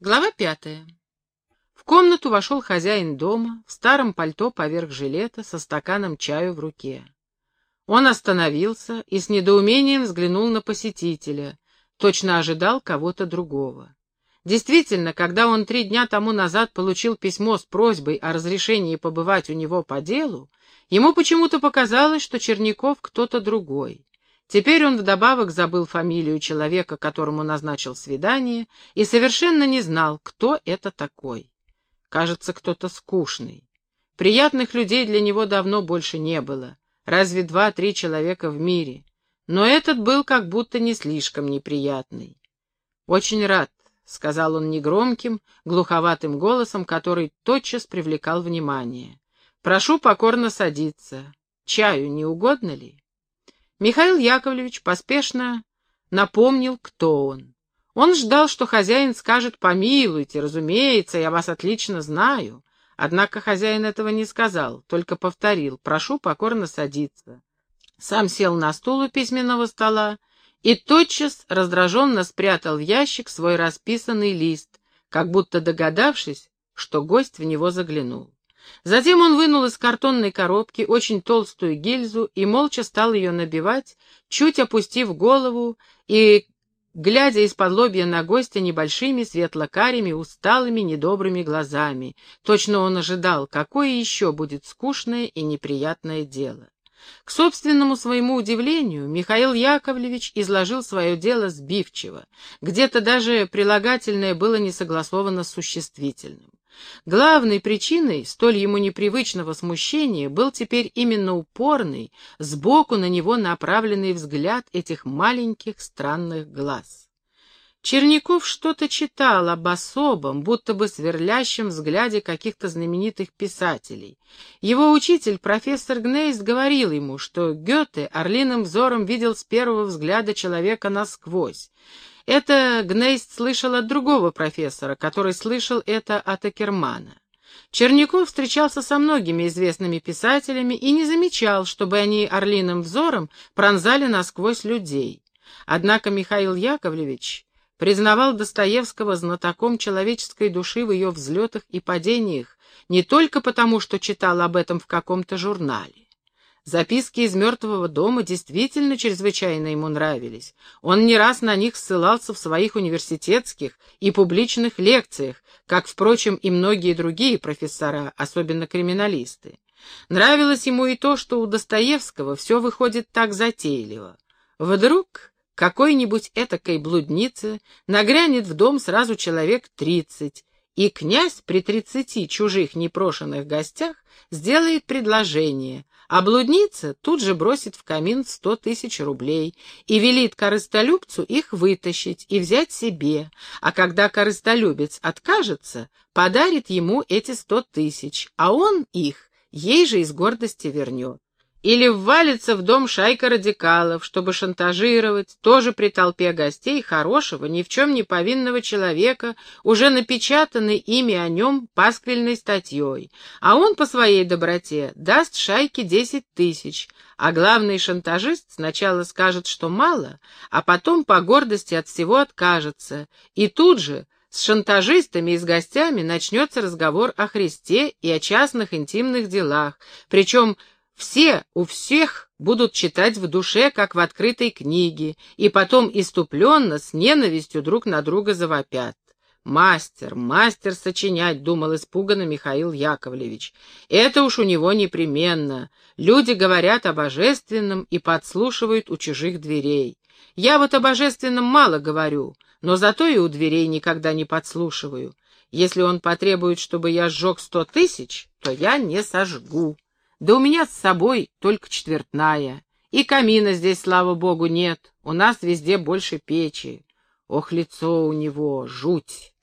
Глава пятая. В комнату вошел хозяин дома в старом пальто поверх жилета со стаканом чаю в руке. Он остановился и с недоумением взглянул на посетителя, точно ожидал кого-то другого. Действительно, когда он три дня тому назад получил письмо с просьбой о разрешении побывать у него по делу, ему почему-то показалось, что Черняков кто-то другой. Теперь он вдобавок забыл фамилию человека, которому назначил свидание, и совершенно не знал, кто это такой. Кажется, кто-то скучный. Приятных людей для него давно больше не было, разве два-три человека в мире. Но этот был как будто не слишком неприятный. «Очень рад», — сказал он негромким, глуховатым голосом, который тотчас привлекал внимание. «Прошу покорно садиться. Чаю не угодно ли?» Михаил Яковлевич поспешно напомнил, кто он. Он ждал, что хозяин скажет «помилуйте, разумеется, я вас отлично знаю». Однако хозяин этого не сказал, только повторил «прошу покорно садиться». Сам сел на стул у письменного стола и тотчас раздраженно спрятал в ящик свой расписанный лист, как будто догадавшись, что гость в него заглянул. Затем он вынул из картонной коробки очень толстую гильзу и молча стал ее набивать, чуть опустив голову и глядя из-под лобья на гостя небольшими светло-карими, усталыми, недобрыми глазами. Точно он ожидал, какое еще будет скучное и неприятное дело. К собственному своему удивлению, Михаил Яковлевич изложил свое дело сбивчиво, где-то даже прилагательное было не согласовано с существительным. Главной причиной столь ему непривычного смущения был теперь именно упорный, сбоку на него направленный взгляд этих маленьких странных глаз. Черняков что-то читал об особом, будто бы сверлящем взгляде каких-то знаменитых писателей. Его учитель, профессор Гнейст, говорил ему, что Гёте орлиным взором видел с первого взгляда человека насквозь, это Гнейст слышал от другого профессора, который слышал это от Акермана. Черняков встречался со многими известными писателями и не замечал, чтобы они орлиным взором пронзали насквозь людей. Однако Михаил Яковлевич признавал Достоевского знатоком человеческой души в ее взлетах и падениях, не только потому, что читал об этом в каком-то журнале. Записки из мертвого дома действительно чрезвычайно ему нравились. Он не раз на них ссылался в своих университетских и публичных лекциях, как, впрочем, и многие другие профессора, особенно криминалисты. Нравилось ему и то, что у Достоевского все выходит так затейливо. Вдруг какой-нибудь этакой блуднице нагрянет в дом сразу человек тридцать, и князь при тридцати чужих непрошенных гостях сделает предложение, а блудница тут же бросит в камин сто тысяч рублей и велит корыстолюбцу их вытащить и взять себе, а когда корыстолюбец откажется, подарит ему эти сто тысяч, а он их ей же из гордости вернет. Или ввалится в дом шайка радикалов, чтобы шантажировать, тоже при толпе гостей, хорошего, ни в чем не повинного человека, уже напечатанной ими о нем пасквильной статьей. А он по своей доброте даст шайке десять тысяч, а главный шантажист сначала скажет, что мало, а потом по гордости от всего откажется. И тут же с шантажистами и с гостями начнется разговор о Христе и о частных интимных делах, причем все у всех будут читать в душе, как в открытой книге, и потом иступленно, с ненавистью друг на друга завопят. «Мастер, мастер сочинять», — думал испуганно Михаил Яковлевич. «Это уж у него непременно. Люди говорят о божественном и подслушивают у чужих дверей. Я вот о божественном мало говорю, но зато и у дверей никогда не подслушиваю. Если он потребует, чтобы я сжег сто тысяч, то я не сожгу». Да у меня с собой только четвертная. И камина здесь, слава богу, нет. У нас везде больше печи. Ох, лицо у него, жуть.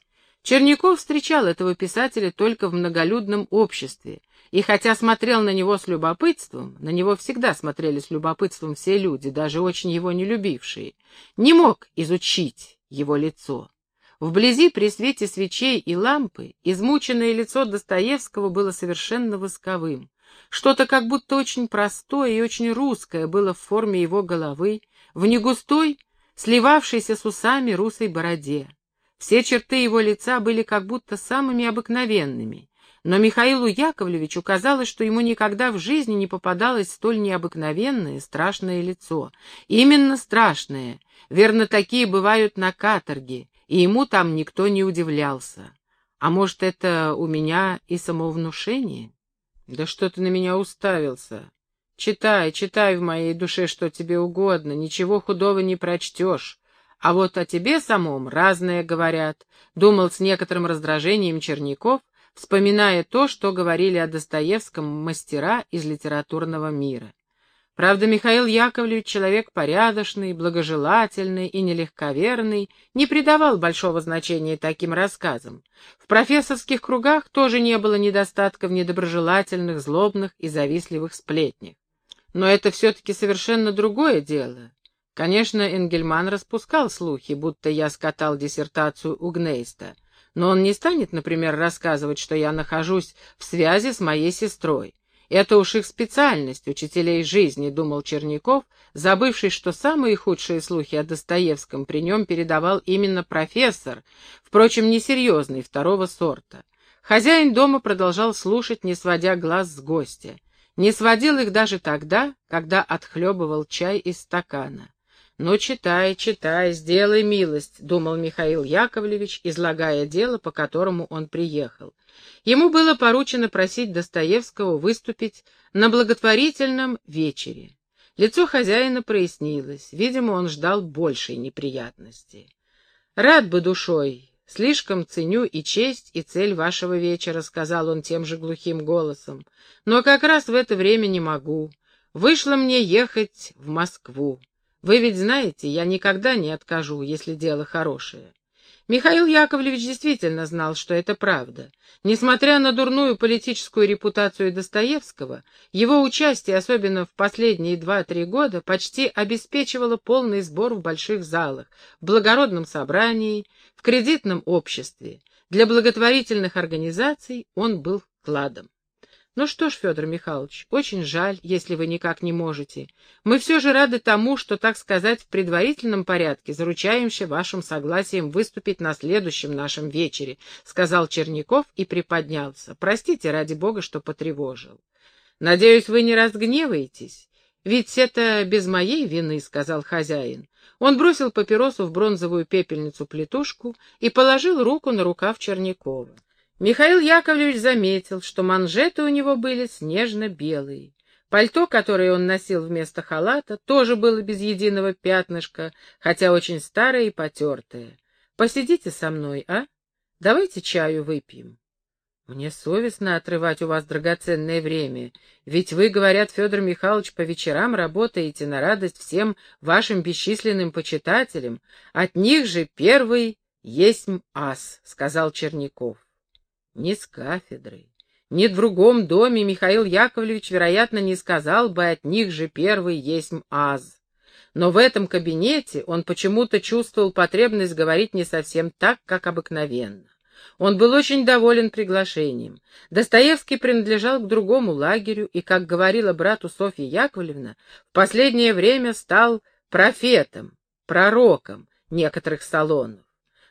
Черняков встречал этого писателя только в многолюдном обществе, и хотя смотрел на него с любопытством, на него всегда смотрели с любопытством все люди, даже очень его не любившие, не мог изучить его лицо. Вблизи при свете свечей и лампы измученное лицо Достоевского было совершенно восковым. Что-то как будто очень простое и очень русское было в форме его головы, в негустой, сливавшейся с усами русой бороде. Все черты его лица были как будто самыми обыкновенными, но Михаилу Яковлевичу казалось, что ему никогда в жизни не попадалось столь необыкновенное, страшное лицо. Именно страшное. Верно, такие бывают на каторге, и ему там никто не удивлялся. А может, это у меня и самовнушение? Да что ты на меня уставился? Читай, читай в моей душе, что тебе угодно, ничего худого не прочтешь. А вот о тебе самом разное говорят, — думал с некоторым раздражением Черняков, вспоминая то, что говорили о Достоевском мастера из литературного мира. Правда, Михаил Яковлевич, человек порядочный, благожелательный и нелегковерный, не придавал большого значения таким рассказам. В профессорских кругах тоже не было недостатка в недоброжелательных, злобных и завистливых сплетнях. Но это все-таки совершенно другое дело. Конечно, Энгельман распускал слухи, будто я скатал диссертацию у Гнейста, но он не станет, например, рассказывать, что я нахожусь в связи с моей сестрой. Это уж их специальность, учителей жизни, думал Черняков, забывший, что самые худшие слухи о Достоевском при нем передавал именно профессор, впрочем, несерьезный, второго сорта. Хозяин дома продолжал слушать, не сводя глаз с гостя. Не сводил их даже тогда, когда отхлебывал чай из стакана. «Ну, читай, читай, сделай милость», — думал Михаил Яковлевич, излагая дело, по которому он приехал. Ему было поручено просить Достоевского выступить на благотворительном вечере. Лицо хозяина прояснилось, видимо, он ждал большей неприятности. «Рад бы душой, слишком ценю и честь, и цель вашего вечера», — сказал он тем же глухим голосом, «но как раз в это время не могу. Вышло мне ехать в Москву. Вы ведь знаете, я никогда не откажу, если дело хорошее. Михаил Яковлевич действительно знал, что это правда. Несмотря на дурную политическую репутацию Достоевского, его участие, особенно в последние два-три года, почти обеспечивало полный сбор в больших залах, в благородном собрании, в кредитном обществе. Для благотворительных организаций он был вкладом. Ну что ж, Федор Михайлович, очень жаль, если вы никак не можете. Мы все же рады тому, что, так сказать, в предварительном порядке заручаемся вашим согласием выступить на следующем нашем вечере, — сказал Черняков и приподнялся. Простите, ради бога, что потревожил. Надеюсь, вы не разгневаетесь? Ведь это без моей вины, — сказал хозяин. Он бросил папиросу в бронзовую пепельницу-плетушку и положил руку на рукав Чернякова. Михаил Яковлевич заметил, что манжеты у него были снежно-белые. Пальто, которое он носил вместо халата, тоже было без единого пятнышка, хотя очень старое и потертое. «Посидите со мной, а? Давайте чаю выпьем». «Мне совестно отрывать у вас драгоценное время, ведь вы, говорят, Федор Михайлович, по вечерам работаете на радость всем вашим бесчисленным почитателям. От них же первый есть ас», — сказал Черняков. Ни с кафедрой, ни в другом доме Михаил Яковлевич, вероятно, не сказал бы от них же первый есть аз. Но в этом кабинете он почему-то чувствовал потребность говорить не совсем так, как обыкновенно. Он был очень доволен приглашением. Достоевский принадлежал к другому лагерю и, как говорила брату Софья Яковлевна, в последнее время стал профетом, пророком некоторых салонов.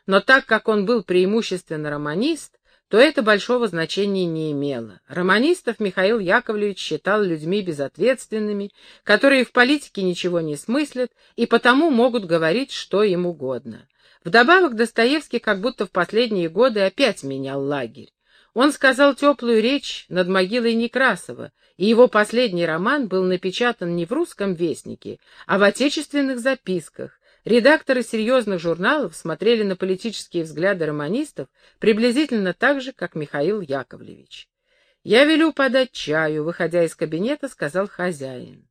Но так как он был преимущественно романист, то это большого значения не имело. Романистов Михаил Яковлевич считал людьми безответственными, которые в политике ничего не смыслят и потому могут говорить что им угодно. Вдобавок Достоевский как будто в последние годы опять менял лагерь. Он сказал теплую речь над могилой Некрасова, и его последний роман был напечатан не в «Русском вестнике», а в отечественных записках, Редакторы серьезных журналов смотрели на политические взгляды романистов приблизительно так же, как Михаил Яковлевич. «Я велю подать чаю», — выходя из кабинета, сказал хозяин.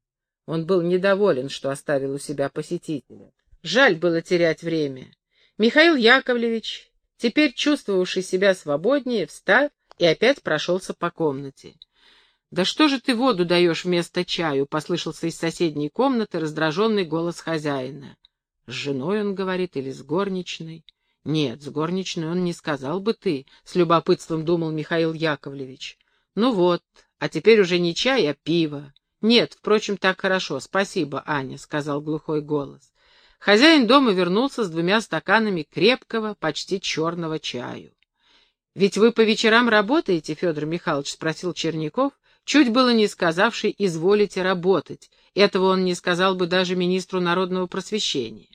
Он был недоволен, что оставил у себя посетителя. Жаль было терять время. Михаил Яковлевич, теперь чувствовавший себя свободнее, встал и опять прошелся по комнате. «Да что же ты воду даешь вместо чаю?» — послышался из соседней комнаты раздраженный голос хозяина. С женой он говорит или с горничной? Нет, с горничной он не сказал бы ты, с любопытством думал Михаил Яковлевич. Ну вот, а теперь уже не чай, а пиво. Нет, впрочем, так хорошо, спасибо, Аня, сказал глухой голос. Хозяин дома вернулся с двумя стаканами крепкого, почти черного чаю. «Ведь вы по вечерам работаете, Федор Михайлович?» — спросил Черняков, чуть было не сказавший «изволите работать». Этого он не сказал бы даже министру народного просвещения.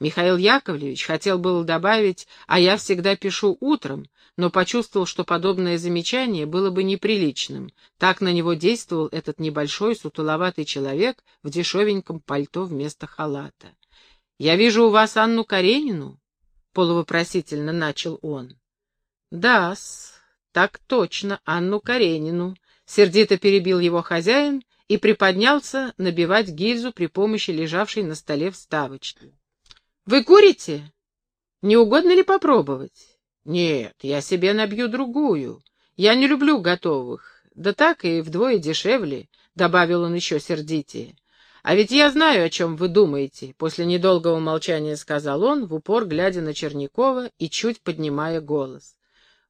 Михаил Яковлевич хотел было добавить «а я всегда пишу утром», но почувствовал, что подобное замечание было бы неприличным. Так на него действовал этот небольшой сутуловатый человек в дешевеньком пальто вместо халата. «Я вижу у вас Анну Каренину?» — полувопросительно начал он. «Да-с, так точно, Анну Каренину», — сердито перебил его хозяин и приподнялся набивать гильзу при помощи лежавшей на столе вставочки. «Вы курите? Не угодно ли попробовать?» «Нет, я себе набью другую. Я не люблю готовых. Да так и вдвое дешевле», — добавил он еще сердитее. «А ведь я знаю, о чем вы думаете», — после недолгого молчания сказал он, в упор глядя на Чернякова и чуть поднимая голос.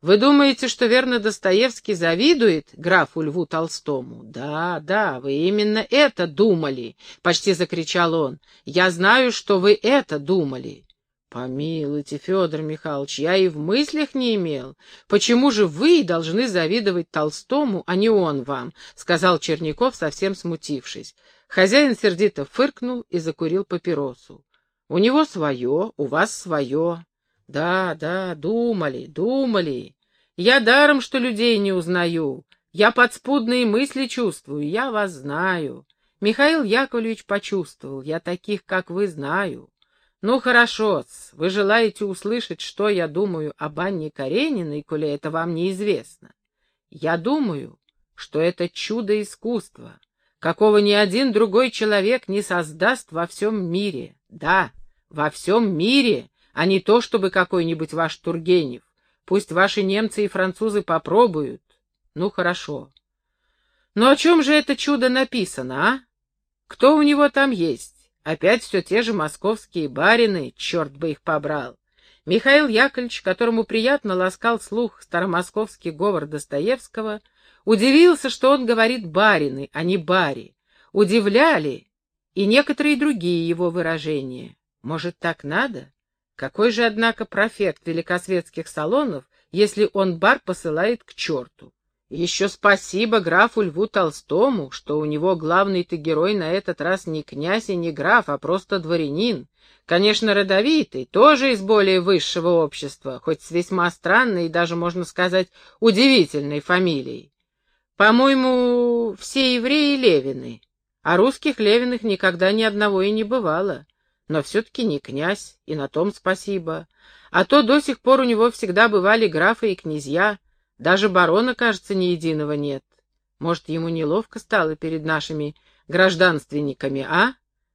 «Вы думаете, что верно Достоевский завидует графу Льву Толстому?» «Да, да, вы именно это думали», — почти закричал он. «Я знаю, что вы это думали». «Помилуйте, Федор Михайлович, я и в мыслях не имел. Почему же вы должны завидовать Толстому, а не он вам?» — сказал Черняков, совсем смутившись. Хозяин сердито фыркнул и закурил папиросу. «У него свое, у вас свое. Да, да, думали, думали. Я даром, что людей не узнаю. Я подспудные мысли чувствую, я вас знаю. Михаил Яковлевич почувствовал, я таких, как вы, знаю. Ну, хорошо вы желаете услышать, что я думаю об Анне Карениной, коли это вам неизвестно. Я думаю, что это чудо искусства какого ни один другой человек не создаст во всем мире. Да, во всем мире, а не то, чтобы какой-нибудь ваш Тургенев. Пусть ваши немцы и французы попробуют. Ну, хорошо. Но о чем же это чудо написано, а? Кто у него там есть? Опять все те же московские барины, черт бы их побрал. Михаил Яковлевич, которому приятно ласкал слух старомосковский говор Достоевского, — Удивился, что он говорит «барины», а не «бари». Удивляли и некоторые другие его выражения. Может, так надо? Какой же, однако, профект великосветских салонов, если он бар посылает к черту? Еще спасибо графу Льву Толстому, что у него главный-то герой на этот раз не князь и не граф, а просто дворянин. Конечно, родовитый, тоже из более высшего общества, хоть с весьма странной и даже, можно сказать, удивительной фамилией. По-моему, все евреи Левины, а русских Левиных никогда ни одного и не бывало. Но все-таки не князь, и на том спасибо. А то до сих пор у него всегда бывали графы и князья, даже барона, кажется, ни единого нет. Может, ему неловко стало перед нашими гражданственниками, а?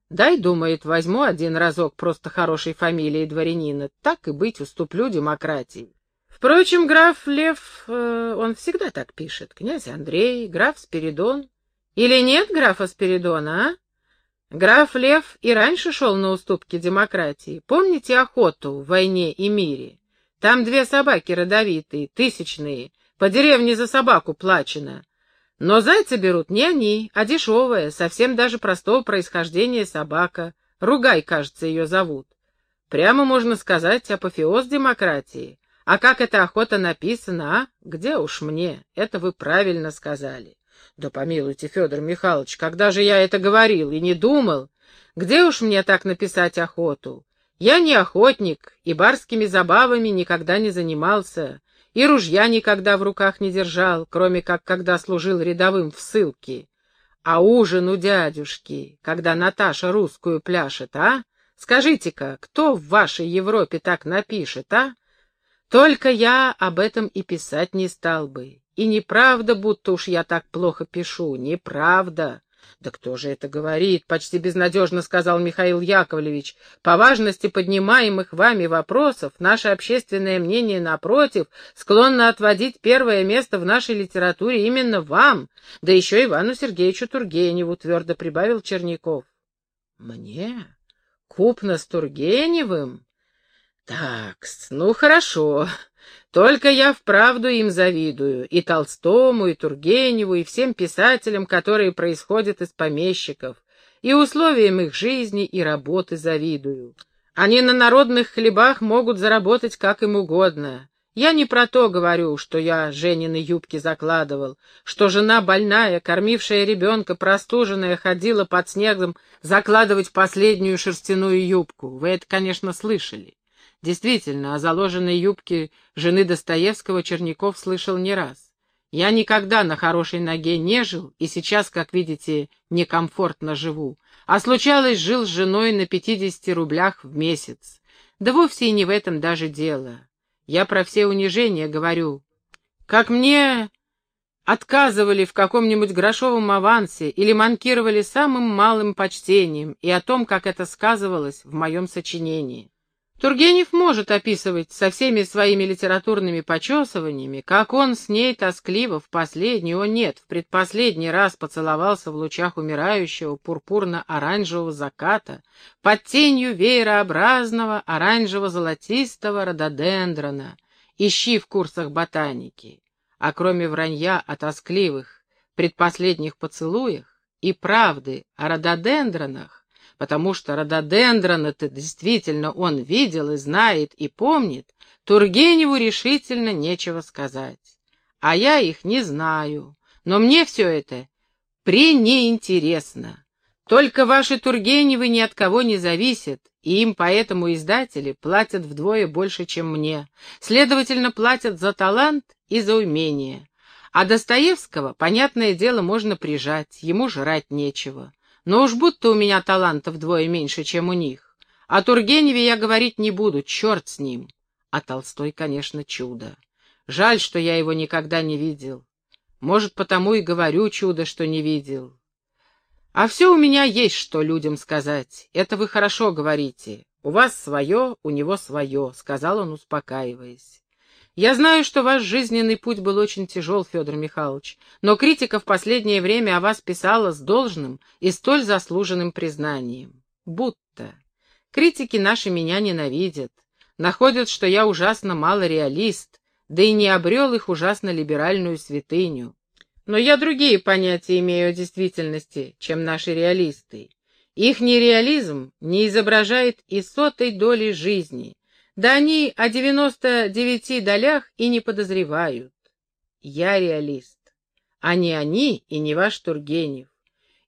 Дай, думает, возьму один разок просто хорошей фамилии дворянина, так и быть, уступлю демократии. Впрочем, граф Лев, э, он всегда так пишет. Князь Андрей, граф Спиридон. Или нет графа Спиридона, а? Граф Лев и раньше шел на уступки демократии. Помните охоту в «Войне и мире»? Там две собаки родовитые, тысячные, по деревне за собаку плачено. Но зайца берут не они, а дешевая, совсем даже простого происхождения собака. Ругай, кажется, ее зовут. Прямо можно сказать апофеоз демократии. А как эта охота написана, а? Где уж мне? Это вы правильно сказали. Да помилуйте, Федор Михайлович, когда же я это говорил и не думал? Где уж мне так написать охоту? Я не охотник, и барскими забавами никогда не занимался, и ружья никогда в руках не держал, кроме как когда служил рядовым в ссылке. А ужин у дядюшки, когда Наташа русскую пляшет, а? Скажите-ка, кто в вашей Европе так напишет, а? Только я об этом и писать не стал бы. И неправда, будто уж я так плохо пишу, неправда. Да кто же это говорит? Почти безнадежно сказал Михаил Яковлевич. По важности поднимаемых вами вопросов, наше общественное мнение, напротив, склонно отводить первое место в нашей литературе именно вам, да еще Ивану Сергеевичу Тургеневу, твердо прибавил Черняков. Мне? Купно с Тургеневым? Так, ну хорошо. Только я вправду им завидую, и Толстому, и Тургеневу, и всем писателям, которые происходят из помещиков, и условиям их жизни и работы завидую. Они на народных хлебах могут заработать как им угодно. Я не про то говорю, что я Женины юбки закладывал, что жена больная, кормившая ребенка, простуженная, ходила под снегом закладывать последнюю шерстяную юбку. Вы это, конечно, слышали. Действительно, о заложенной юбке жены Достоевского Черняков слышал не раз. Я никогда на хорошей ноге не жил, и сейчас, как видите, некомфортно живу. А случалось, жил с женой на 50 рублях в месяц. Да вовсе и не в этом даже дело. Я про все унижения говорю. Как мне отказывали в каком-нибудь грошовом авансе или манкировали самым малым почтением, и о том, как это сказывалось в моем сочинении. Тургенев может описывать со всеми своими литературными почесываниями, как он с ней тоскливо в последний, о нет, в предпоследний раз поцеловался в лучах умирающего пурпурно-оранжевого заката под тенью веерообразного оранжево-золотистого рододендрона. Ищи в курсах ботаники. А кроме вранья о тоскливых предпоследних поцелуях и правды о рододендронах, потому что рододендрон-то действительно он видел и знает и помнит, Тургеневу решительно нечего сказать. А я их не знаю, но мне все это пренеинтересно. Только ваши Тургеневы ни от кого не зависят, и им поэтому издатели платят вдвое больше, чем мне. Следовательно, платят за талант и за умение. А Достоевского, понятное дело, можно прижать, ему жрать нечего. Но уж будто у меня таланта вдвое меньше, чем у них. О Тургеневе я говорить не буду, черт с ним. А Толстой, конечно, чудо. Жаль, что я его никогда не видел. Может, потому и говорю чудо, что не видел. А все у меня есть, что людям сказать. Это вы хорошо говорите. У вас свое, у него свое, — сказал он, успокаиваясь. Я знаю, что ваш жизненный путь был очень тяжел, Федор Михайлович, но критика в последнее время о вас писала с должным и столь заслуженным признанием. Будто. Критики наши меня ненавидят, находят, что я ужасно мало реалист, да и не обрел их ужасно либеральную святыню. Но я другие понятия имею о действительности, чем наши реалисты. Их нереализм не изображает и сотой доли жизни, да они о девяносто девяти долях и не подозревают. Я реалист, а не они и не ваш Тургенев.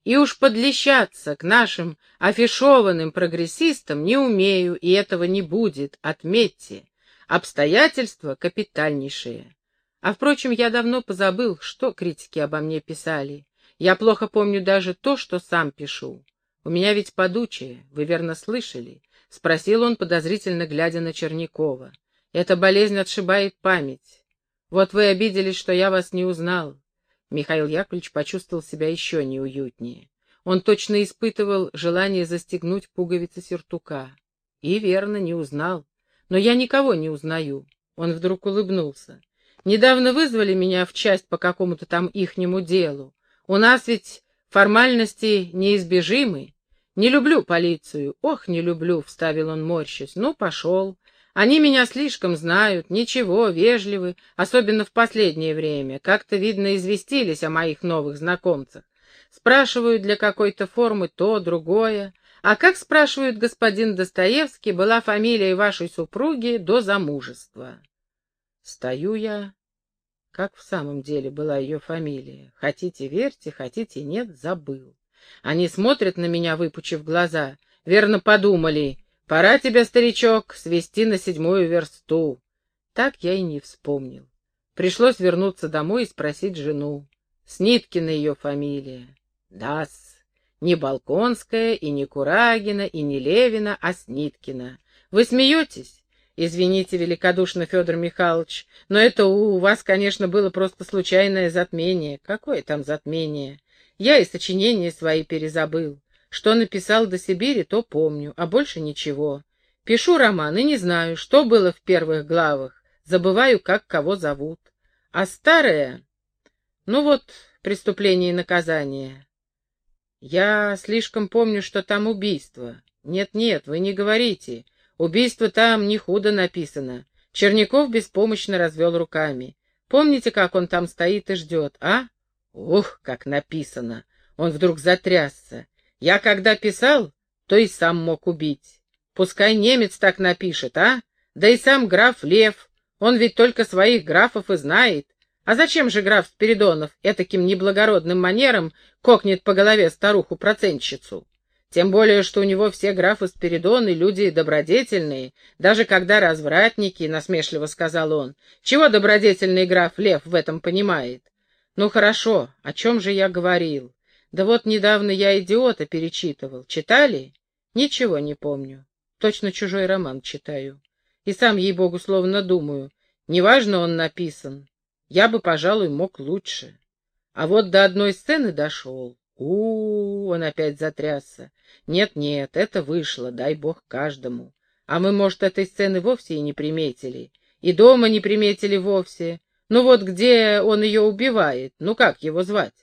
И уж подлещаться к нашим афишованным прогрессистам не умею, и этого не будет, отметьте. Обстоятельства капитальнейшие. А, впрочем, я давно позабыл, что критики обо мне писали. Я плохо помню даже то, что сам пишу. У меня ведь подучие, вы верно слышали. — спросил он, подозрительно глядя на Чернякова. «Эта болезнь отшибает память. Вот вы обиделись, что я вас не узнал». Михаил Яковлевич почувствовал себя еще неуютнее. Он точно испытывал желание застегнуть пуговицы сюртука. И верно, не узнал. Но я никого не узнаю. Он вдруг улыбнулся. Недавно вызвали меня в часть по какому-то там ихнему делу. У нас ведь формальности неизбежимы. «Не люблю полицию, ох, не люблю», — вставил он морщись. «Ну, пошел. Они меня слишком знают, ничего, вежливы, особенно в последнее время. Как-то, видно, известились о моих новых знакомцах. Спрашивают для какой-то формы то, другое. А как, спрашивают господин Достоевский, была фамилия вашей супруги до замужества?» Стою я, как в самом деле была ее фамилия. Хотите верьте, хотите нет, забыл. Они смотрят на меня, выпучив глаза. Верно подумали. Пора тебя, старичок, свести на седьмую версту. Так я и не вспомнил. Пришлось вернуться домой и спросить жену. Сниткина ее фамилия. Да-с. Не Балконская, и не Курагина, и не Левина, а Сниткина. Вы смеетесь? Извините великодушно, Федор Михайлович, но это у вас, конечно, было просто случайное затмение. Какое там затмение? Я и сочинения свои перезабыл. Что написал до Сибири, то помню, а больше ничего. Пишу роман и не знаю, что было в первых главах. Забываю, как кого зовут. А старое... Ну вот, преступление и наказание. Я слишком помню, что там убийство. Нет-нет, вы не говорите. Убийство там не худо написано. Черняков беспомощно развел руками. Помните, как он там стоит и ждет, а? Ух, как написано! Он вдруг затрясся. Я когда писал, то и сам мог убить. Пускай немец так напишет, а? Да и сам граф Лев, он ведь только своих графов и знает. А зачем же граф Спиридонов этаким неблагородным манером кокнет по голове старуху-процентщицу? Тем более, что у него все графы Спиридоны люди добродетельные, даже когда развратники, — насмешливо сказал он. Чего добродетельный граф Лев в этом понимает? Ну хорошо, о чем же я говорил? Да вот недавно я «Идиота» перечитывал. Читали? Ничего не помню. Точно чужой роман читаю. И сам, ей-богу, словно думаю. Неважно он написан. Я бы, пожалуй, мог лучше. А вот до одной сцены дошел. у, -у, -у он опять затрясся. Нет-нет, это вышло, дай бог каждому. А мы, может, этой сцены вовсе и не приметили. И дома не приметили вовсе. Ну вот где он ее убивает, ну как его звать?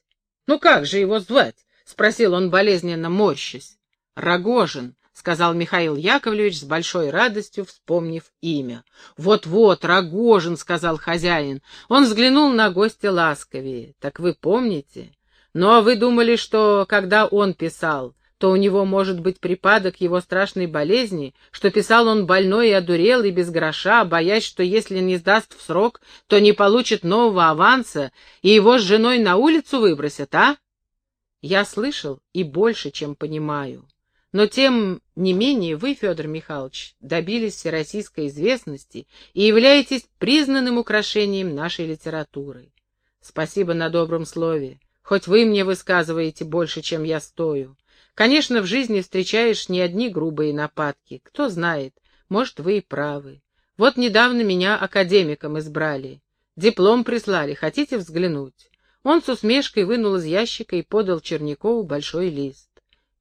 Ну как же его звать? — спросил он болезненно морщась. Рогожин, — сказал Михаил Яковлевич с большой радостью, вспомнив имя. «Вот-вот, Рогожин», — сказал хозяин. Он взглянул на гостя ласковее. «Так вы помните? Ну а вы думали, что, когда он писал, то у него может быть припадок его страшной болезни, что писал он больной и одурел и без гроша, боясь, что если не сдаст в срок, то не получит нового аванса, и его с женой на улицу выбросят, а? Я слышал и больше, чем понимаю. Но тем не менее вы, Федор Михайлович, добились всероссийской известности и являетесь признанным украшением нашей литературы. Спасибо на добром слове. Хоть вы мне высказываете больше, чем я стою. Конечно, в жизни встречаешь не одни грубые нападки. Кто знает, может, вы и правы. Вот недавно меня академиком избрали. Диплом прислали, хотите взглянуть? Он с усмешкой вынул из ящика и подал Чернякову большой лист.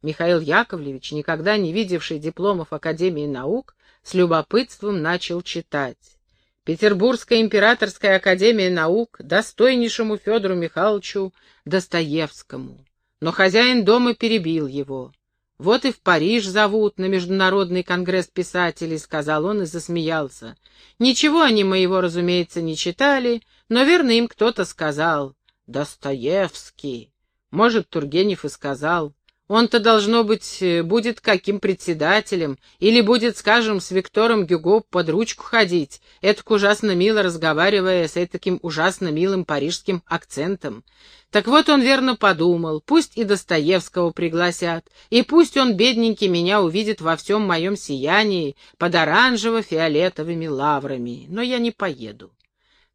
Михаил Яковлевич, никогда не видевший дипломов Академии наук, с любопытством начал читать. Петербургская императорская академия наук достойнейшему Федору Михайловичу Достоевскому. Но хозяин дома перебил его. «Вот и в Париж зовут на Международный конгресс писателей», — сказал он и засмеялся. «Ничего они моего, разумеется, не читали, но верно им кто-то сказал. Достоевский. Может, Тургенев и сказал. Он-то, должно быть, э, будет каким председателем, или будет, скажем, с Виктором Гюго под ручку ходить, это ужасно мило разговаривая с таким ужасно милым парижским акцентом. Так вот он верно подумал, пусть и Достоевского пригласят, и пусть он, бедненький, меня увидит во всем моем сиянии под оранжево-фиолетовыми лаврами, но я не поеду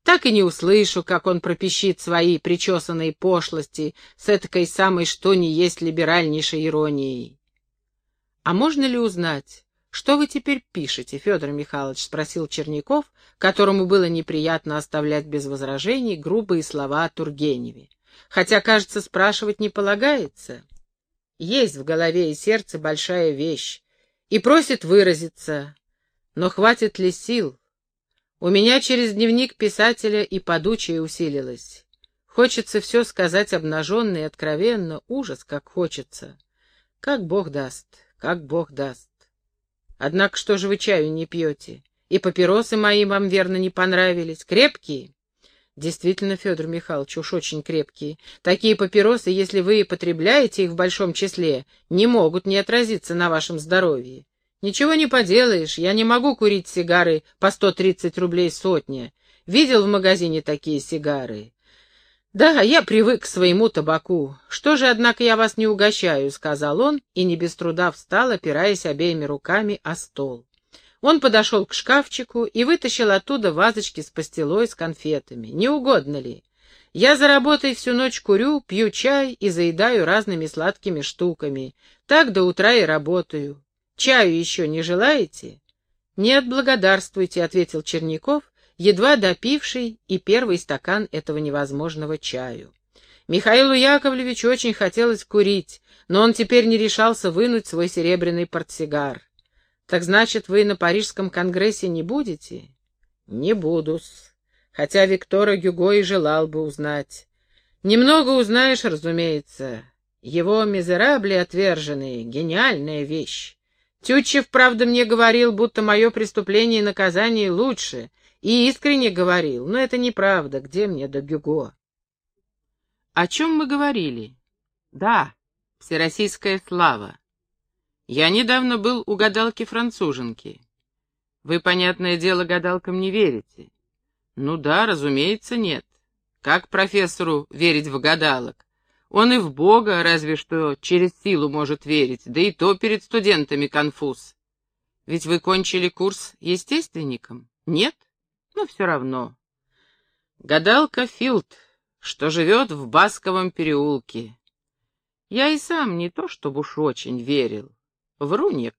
так и не услышу, как он пропищит свои причесанные пошлости с этой самой что ни есть либеральнейшей иронией. — А можно ли узнать, что вы теперь пишете, Федор Михайлович? — спросил Черняков, которому было неприятно оставлять без возражений грубые слова о Тургеневе. Хотя, кажется, спрашивать не полагается. Есть в голове и сердце большая вещь, и просит выразиться, но хватит ли сил, у меня через дневник писателя и подучие усилилось. Хочется все сказать обнаженно и откровенно, ужас, как хочется. Как Бог даст, как Бог даст. Однако что же вы чаю не пьете? И папиросы мои вам верно не понравились. Крепкие? Действительно, Федор Михайлович, уж очень крепкие. Такие папиросы, если вы потребляете их в большом числе, не могут не отразиться на вашем здоровье. Ничего не поделаешь, я не могу курить сигары по сто тридцать рублей сотня. Видел в магазине такие сигары. Да, я привык к своему табаку. Что же, однако, я вас не угощаю, сказал он, и не без труда встал, опираясь обеими руками о стол. Он подошел к шкафчику и вытащил оттуда вазочки с пастилой с конфетами. Не угодно ли? Я за работой всю ночь курю, пью чай и заедаю разными сладкими штуками. Так до утра и работаю. Чаю еще не желаете? Нет, благодарствуйте, ответил Черняков, едва допивший и первый стакан этого невозможного чаю. Михаилу Яковлевичу очень хотелось курить, но он теперь не решался вынуть свой серебряный портсигар. Так значит, вы на Парижском конгрессе не будете? Не буду-с. Хотя Виктора Гюго и желал бы узнать. Немного узнаешь, разумеется. Его мизерабли отверженные — гениальная вещь. Тютчев, правда, мне говорил, будто мое преступление и наказание лучше, и искренне говорил, но это неправда, где мне до Гюго? О чем мы говорили? Да, всероссийская слава. Я недавно был у гадалки-француженки. Вы, понятное дело, гадалкам не верите. Ну да, разумеется, нет. Как профессору верить в гадалок? Он и в Бога разве что через силу может верить, да и то перед студентами конфуз. Ведь вы кончили курс естественником? Нет? Ну, все равно. Гадалка Филд, что живет в Басковом переулке. Я и сам не то чтобы уж очень верил. Врунья.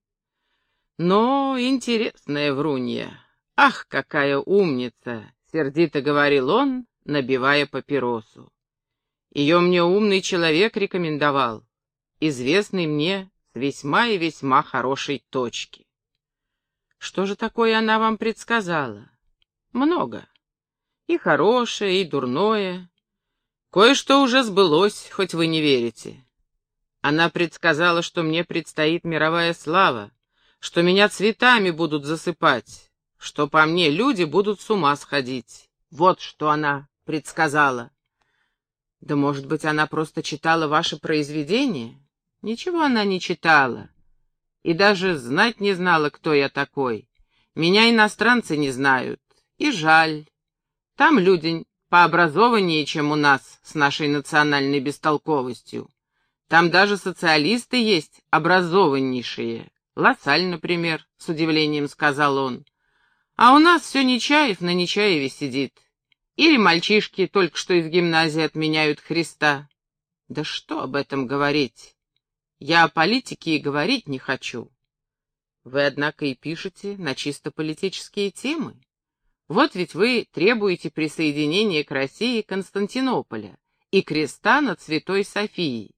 Но интересная врунья. Ах, какая умница! — сердито говорил он, набивая папиросу. Ее мне умный человек рекомендовал, известный мне с весьма и весьма хорошей точки. Что же такое она вам предсказала? Много. И хорошее, и дурное. Кое-что уже сбылось, хоть вы не верите. Она предсказала, что мне предстоит мировая слава, что меня цветами будут засыпать, что по мне люди будут с ума сходить. Вот что она предсказала. Да, может быть, она просто читала ваше произведение? Ничего она не читала. И даже знать не знала, кто я такой. Меня иностранцы не знают. И жаль. Там люди пообразованнее, чем у нас с нашей национальной бестолковостью. Там даже социалисты есть образованнейшие. Лассаль, например, с удивлением сказал он. А у нас все Нечаев на Нечаеве сидит. Или мальчишки только что из гимназии отменяют Христа. Да что об этом говорить? Я о политике и говорить не хочу. Вы, однако, и пишете на чисто политические темы. Вот ведь вы требуете присоединения к России Константинополя и креста над Святой Софией.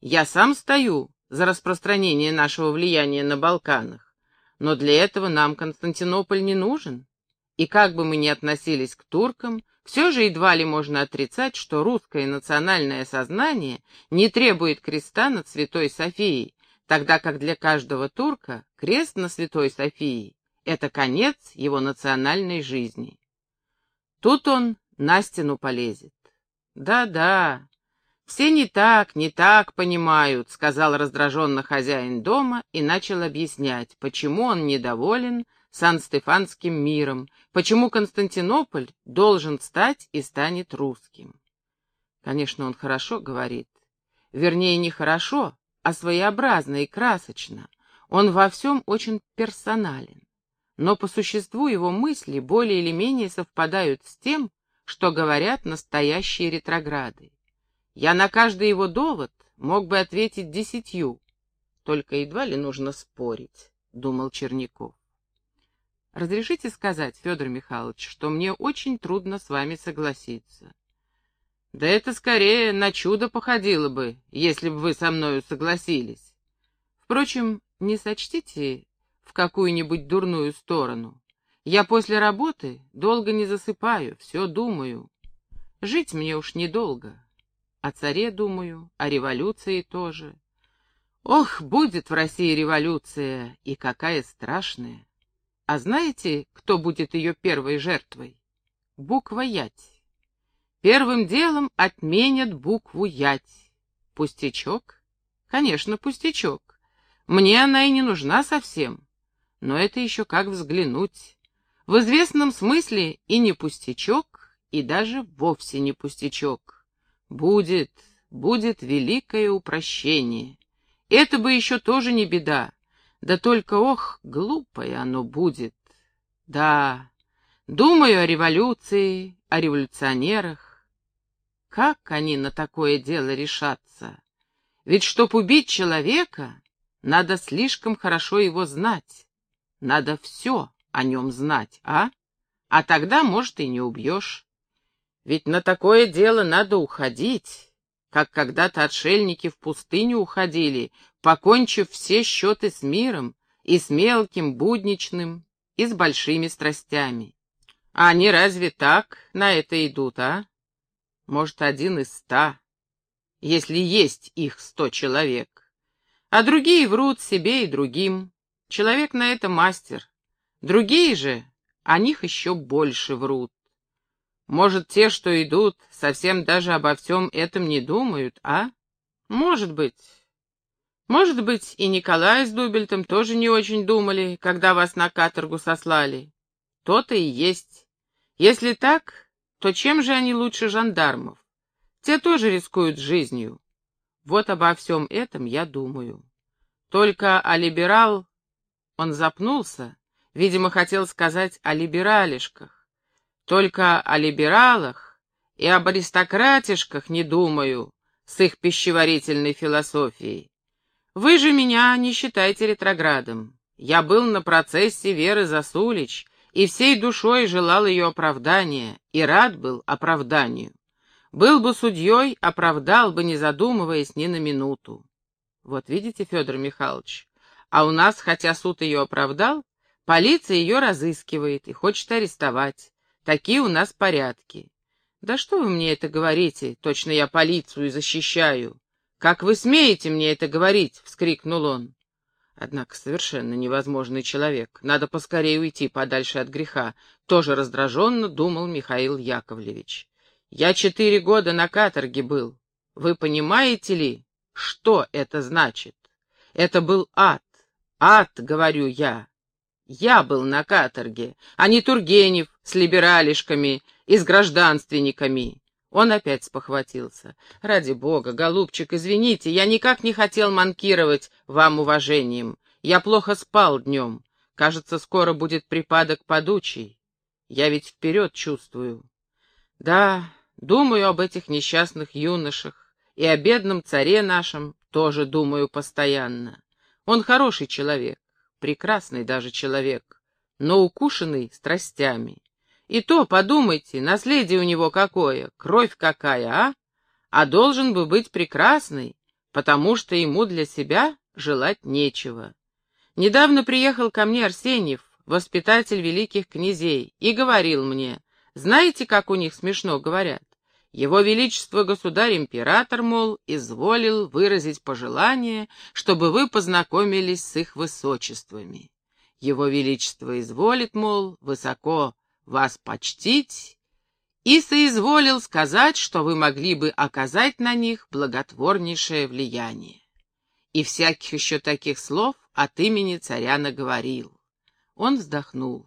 Я сам стою за распространение нашего влияния на Балканах. Но для этого нам Константинополь не нужен. И как бы мы ни относились к туркам, все же едва ли можно отрицать, что русское национальное сознание не требует креста над Святой Софией, тогда как для каждого турка крест на Святой Софии — это конец его национальной жизни. Тут он на стену полезет. Да-да, «Все не так, не так понимают», — сказал раздраженно хозяин дома и начал объяснять, почему он недоволен Сан-Стефанским миром, почему Константинополь должен стать и станет русским. Конечно, он хорошо говорит. Вернее, не хорошо, а своеобразно и красочно. Он во всем очень персонален. Но по существу его мысли более или менее совпадают с тем, что говорят настоящие ретрограды. Я на каждый его довод мог бы ответить десятью, только едва ли нужно спорить, — думал Черняков. Разрешите сказать, Федор Михайлович, что мне очень трудно с вами согласиться. Да это скорее на чудо походило бы, если бы вы со мною согласились. Впрочем, не сочтите в какую-нибудь дурную сторону. Я после работы долго не засыпаю, все думаю. Жить мне уж недолго. О царе думаю, о революции тоже. Ох, будет в России революция, и какая страшная. А знаете, кто будет ее первой жертвой? Буква Ять. Первым делом отменят букву Ять. Пустячок? Конечно, пустячок. Мне она и не нужна совсем. Но это еще как взглянуть. В известном смысле и не пустячок, и даже вовсе не пустячок. Будет, будет великое упрощение. Это бы еще тоже не беда. Да только, ох, глупое оно будет. Да, думаю о революции, о революционерах. Как они на такое дело решатся? Ведь чтоб убить человека, надо слишком хорошо его знать. Надо все о нем знать, а? А тогда, может, и не убьешь. Ведь на такое дело надо уходить, как когда-то отшельники в пустыню уходили, покончив все счеты с миром, и с мелким, будничным, и с большими страстями. А они разве так на это идут, а? Может, один из ста, если есть их сто человек. А другие врут себе и другим. Человек на это мастер. Другие же о них еще больше врут. Может, те, что идут, совсем даже обо всем этом не думают, а? Может быть. Может быть, и Николай с Дубельтом тоже не очень думали, когда вас на каторгу сослали. То-то и есть. Если так, то чем же они лучше жандармов? Те тоже рискуют жизнью. Вот обо всем этом я думаю. Только о либерал... Он запнулся, видимо, хотел сказать о либералишках. Только о либералах и об аристократишках не думаю с их пищеварительной философией. Вы же меня не считайте ретроградом. Я был на процессе Веры Засулич и всей душой желал ее оправдания, и рад был оправданию. Был бы судьей, оправдал бы, не задумываясь ни на минуту. Вот видите, Федор Михайлович, а у нас, хотя суд ее оправдал, полиция ее разыскивает и хочет арестовать. Такие у нас порядки. Да что вы мне это говорите? Точно я полицию защищаю. «Как вы смеете мне это говорить?» — вскрикнул он. Однако совершенно невозможный человек. Надо поскорее уйти подальше от греха. Тоже раздраженно думал Михаил Яковлевич. Я четыре года на каторге был. Вы понимаете ли, что это значит? Это был ад. Ад, говорю я. Я был на каторге, а не Тургенев с либералишками и с гражданственниками. Он опять спохватился. «Ради бога, голубчик, извините, я никак не хотел манкировать вам уважением. Я плохо спал днем. Кажется, скоро будет припадок подучий. Я ведь вперед чувствую. Да, думаю об этих несчастных юношах и о бедном царе нашем тоже думаю постоянно. Он хороший человек, прекрасный даже человек, но укушенный страстями. И то, подумайте, наследие у него какое, кровь какая, а? А должен бы быть прекрасный, потому что ему для себя желать нечего. Недавно приехал ко мне Арсеньев, воспитатель великих князей, и говорил мне, знаете, как у них смешно говорят? Его Величество Государь-Император, мол, изволил выразить пожелание, чтобы вы познакомились с их высочествами. Его Величество изволит, мол, высоко вас почтить и соизволил сказать, что вы могли бы оказать на них благотворнейшее влияние. И всяких еще таких слов от имени царя наговорил. Он вздохнул.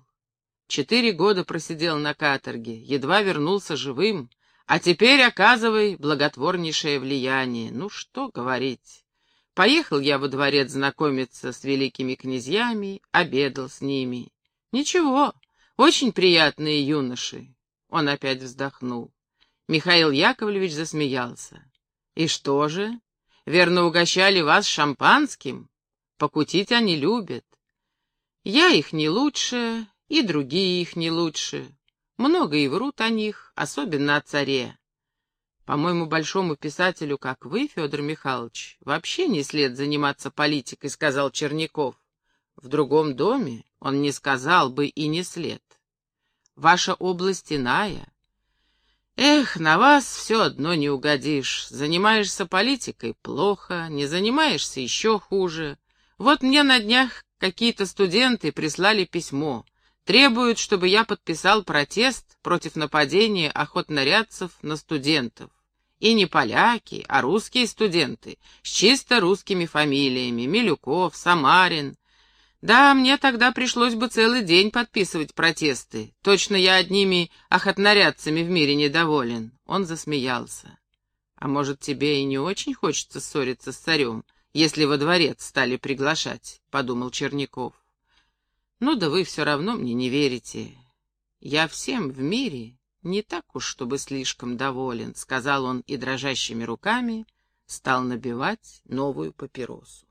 Четыре года просидел на каторге, едва вернулся живым, а теперь оказывай благотворнейшее влияние. Ну что говорить. Поехал я во дворец знакомиться с великими князьями, обедал с ними. Ничего, очень приятные юноши. Он опять вздохнул. Михаил Яковлевич засмеялся. И что же? Верно, угощали вас шампанским? Покутить они любят. Я их не лучше, и другие их не лучше. Много и врут о них, особенно о царе. По-моему, большому писателю, как вы, Федор Михайлович, вообще не след заниматься политикой, сказал Черняков. В другом доме он не сказал бы и не след. Ваша область иная. Эх, на вас все одно не угодишь. Занимаешься политикой — плохо, не занимаешься — еще хуже. Вот мне на днях какие-то студенты прислали письмо. Требуют, чтобы я подписал протест против нападения охотнорядцев на студентов. И не поляки, а русские студенты, с чисто русскими фамилиями — Милюков, Самарин. Да, мне тогда пришлось бы целый день подписывать протесты. Точно я одними охотнорядцами в мире недоволен. Он засмеялся. А может, тебе и не очень хочется ссориться с царем, если во дворец стали приглашать, — подумал Черняков. Ну да вы все равно мне не верите. Я всем в мире не так уж, чтобы слишком доволен, — сказал он и дрожащими руками стал набивать новую папиросу.